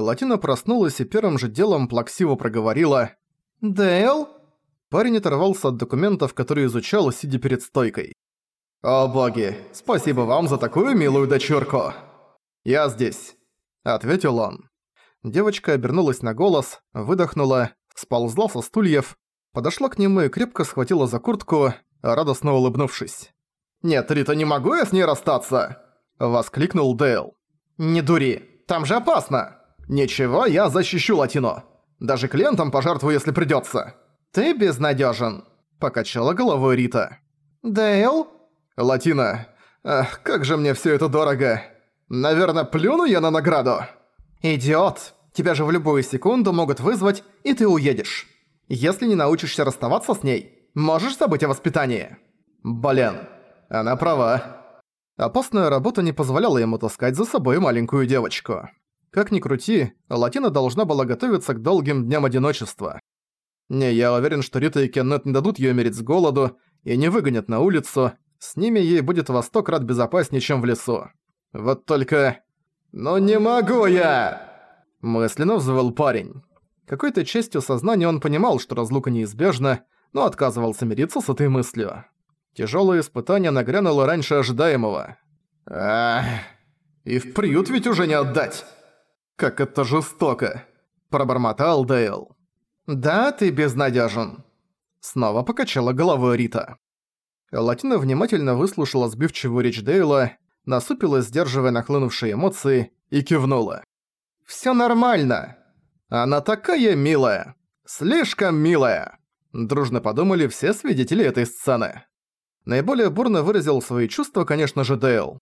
Латина проснулась и первым же делом плаксиво проговорила «Дейл?» Парень оторвался от документов, которые изучал, сидя перед стойкой. «О боги, спасибо вам за такую милую дочурку!» «Я здесь», — ответил он. Девочка обернулась на голос, выдохнула, сползла со стульев, подошла к нему и крепко схватила за куртку, радостно улыбнувшись. «Нет, Рита, не могу я с ней расстаться!» — воскликнул Дейл. «Не дури, там же опасно!» «Ничего, я защищу Латино. Даже клиентам пожертвую, если придётся». «Ты безнадёжен», — покачала головой Рита. «Дейл?» «Латина, ах, как же мне всё это дорого. Наверное, плюну я на награду». «Идиот, тебя же в любую секунду могут вызвать, и ты уедешь. Если не научишься расставаться с ней, можешь забыть о воспитании». «Блин, она права». Опасная работа не позволяла ему таскать за собой маленькую девочку. Как ни крути, Латина должна была готовиться к долгим дням одиночества. Не, я уверен, что Рита и Кеннет не дадут ей умереть с голоду и не выгонят на улицу. С ними ей будет во сто крат безопаснее, чем в лесу. Вот только... «Ну не могу я!» Мысленно взвыл парень. Какой-то частью сознания он понимал, что разлука неизбежна, но отказывался мириться с этой мыслью. Тяжёлое испытание нагрянуло раньше ожидаемого. Ах, и в приют ведь уже не отдать. «Как это жестоко!» – пробормотал Дейл. «Да, ты безнадежен. Снова покачала головой Рита. Латина внимательно выслушала сбивчивую речь Дейла, насупилась, сдерживая нахлынувшие эмоции, и кивнула. «Всё нормально. Она такая милая. Слишком милая!» Дружно подумали все свидетели этой сцены. Наиболее бурно выразил свои чувства, конечно же, Дейл.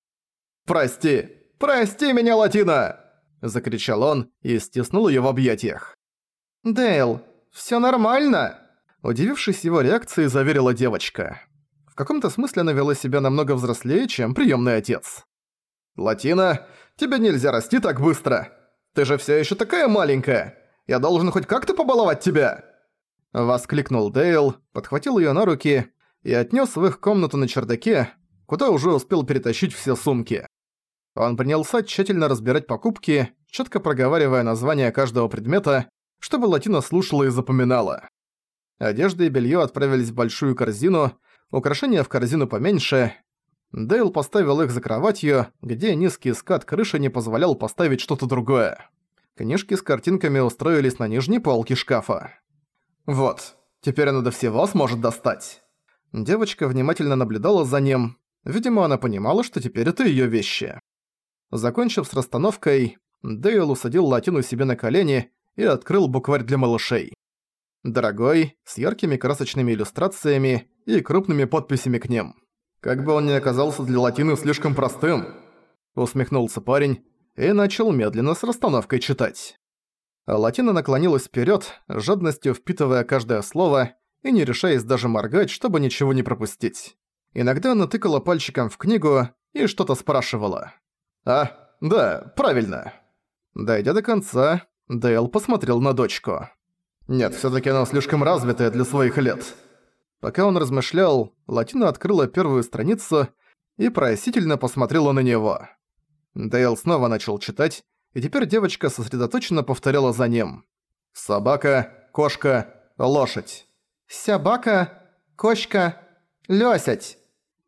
«Прости! Прости меня, Латина!» – закричал он и стиснул её в объятиях. «Дейл, всё нормально?» Удивившись его реакции, заверила девочка. В каком-то смысле она вела себя намного взрослее, чем приёмный отец. «Латина, тебе нельзя расти так быстро! Ты же всё ещё такая маленькая! Я должен хоть как-то побаловать тебя!» Воскликнул Дейл, подхватил её на руки и отнёс в их комнату на чердаке, куда уже успел перетащить все сумки. Он принялся тщательно разбирать покупки, четко проговаривая название каждого предмета, чтобы Латина слушала и запоминала. Одежда и белье отправились в большую корзину, украшения в корзину поменьше. Дейл поставил их за кроватью, где низкий скат крыши не позволял поставить что-то другое. Книжки с картинками устроились на нижней полке шкафа. «Вот, теперь она до всего сможет достать». Девочка внимательно наблюдала за ним. Видимо, она понимала, что теперь это её вещи. Закончив с расстановкой, Дейл усадил Латину себе на колени и открыл букварь для малышей. Дорогой, с яркими красочными иллюстрациями и крупными подписями к ним. «Как бы он ни оказался для Латины слишком простым», усмехнулся парень и начал медленно с расстановкой читать. Латина наклонилась вперед, жадностью впитывая каждое слово и не решаясь даже моргать, чтобы ничего не пропустить. Иногда она тыкала пальчиком в книгу и что-то спрашивала. «А, да, правильно». Дойдя до конца, Дейл посмотрел на дочку. «Нет, всё-таки она слишком развитая для своих лет». Пока он размышлял, Латина открыла первую страницу и просительно посмотрела на него. Дейл снова начал читать, и теперь девочка сосредоточенно повторяла за ним. «Собака, кошка, лошадь». «Собака, кошка, лёсять».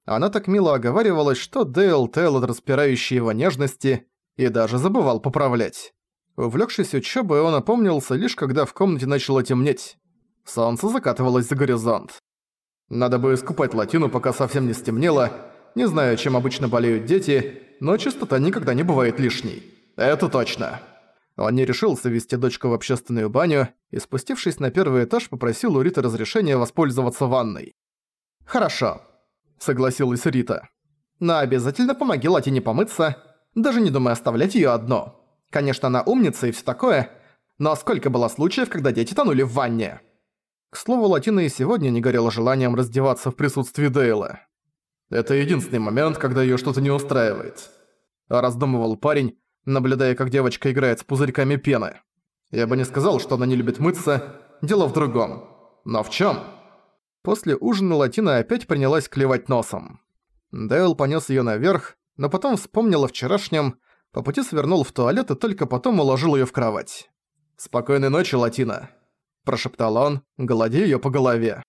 Она так мило оговаривалась, что Дейл таял от распирающей его нежности и даже забывал поправлять. Увлёкшись учёбой, он опомнился лишь когда в комнате начало темнеть. Солнце закатывалось за горизонт. Надо бы искупать латину, пока совсем не стемнело. Не знаю, чем обычно болеют дети, но чистота никогда не бывает лишней. Это точно. Он не решился вести дочку в общественную баню и, спустившись на первый этаж, попросил у Риты разрешения воспользоваться ванной. «Хорошо», согласилась Рита. «Но обязательно помоги Латине помыться, даже не думая оставлять её одно. Конечно, она умница и всё такое, но сколько было случаев, когда дети тонули в ванне?» К слову, Латина и сегодня не горела желанием раздеваться в присутствии Дейла. «Это единственный момент, когда её что-то не устраивает», – раздумывал парень, наблюдая, как девочка играет с пузырьками пены. «Я бы не сказал, что она не любит мыться, дело в другом. Но в чём?» После ужина Латина опять принялась клевать носом. Дейл понёс её наверх, но потом вспомнил о вчерашнем, По пути свернул в туалет и только потом уложил её в кровать. «Спокойной ночи, Латина», – прошептал он, гладя её по голове.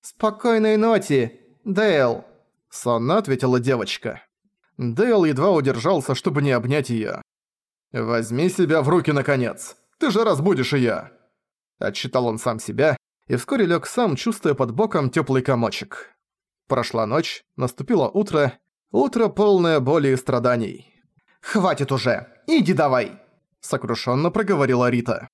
«Спокойной ночи, Дейл», – сонно ответила девочка. Дейл едва удержался, чтобы не обнять её. «Возьми себя в руки, наконец! Ты же разбудишь её!» Отчитал он сам себя и вскоре лёг сам, чувствуя под боком тёплый комочек. Прошла ночь, наступило утро, утро полное боли и страданий. «Хватит уже! Иди давай!» – сокрушенно проговорила Рита.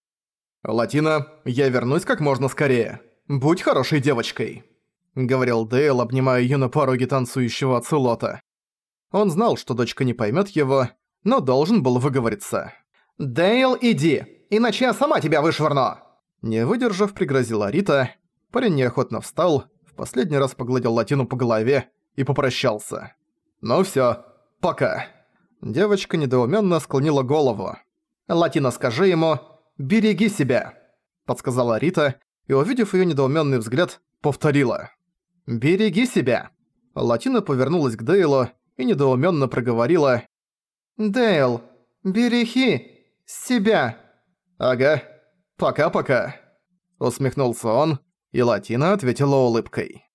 «Латина, я вернусь как можно скорее. Будь хорошей девочкой», – говорил Дейл, обнимая её на пороге танцующего оцелота. Он знал, что дочка не поймёт его, но должен был выговориться. «Дейл, иди, иначе я сама тебя вышвырну!» Не выдержав, пригрозила Рита. Парень неохотно встал, в последний раз погладил Латину по голове и попрощался. «Ну всё, пока». Девочка недоуменно склонила голову. «Латина, скажи ему, береги себя», — подсказала Рита, и, увидев её недоумённый взгляд, повторила. «Береги себя». Латина повернулась к Дейлу и недоуменно проговорила. «Дейл, береги себя». «Ага, пока-пока», — усмехнулся он, и Латина ответила улыбкой.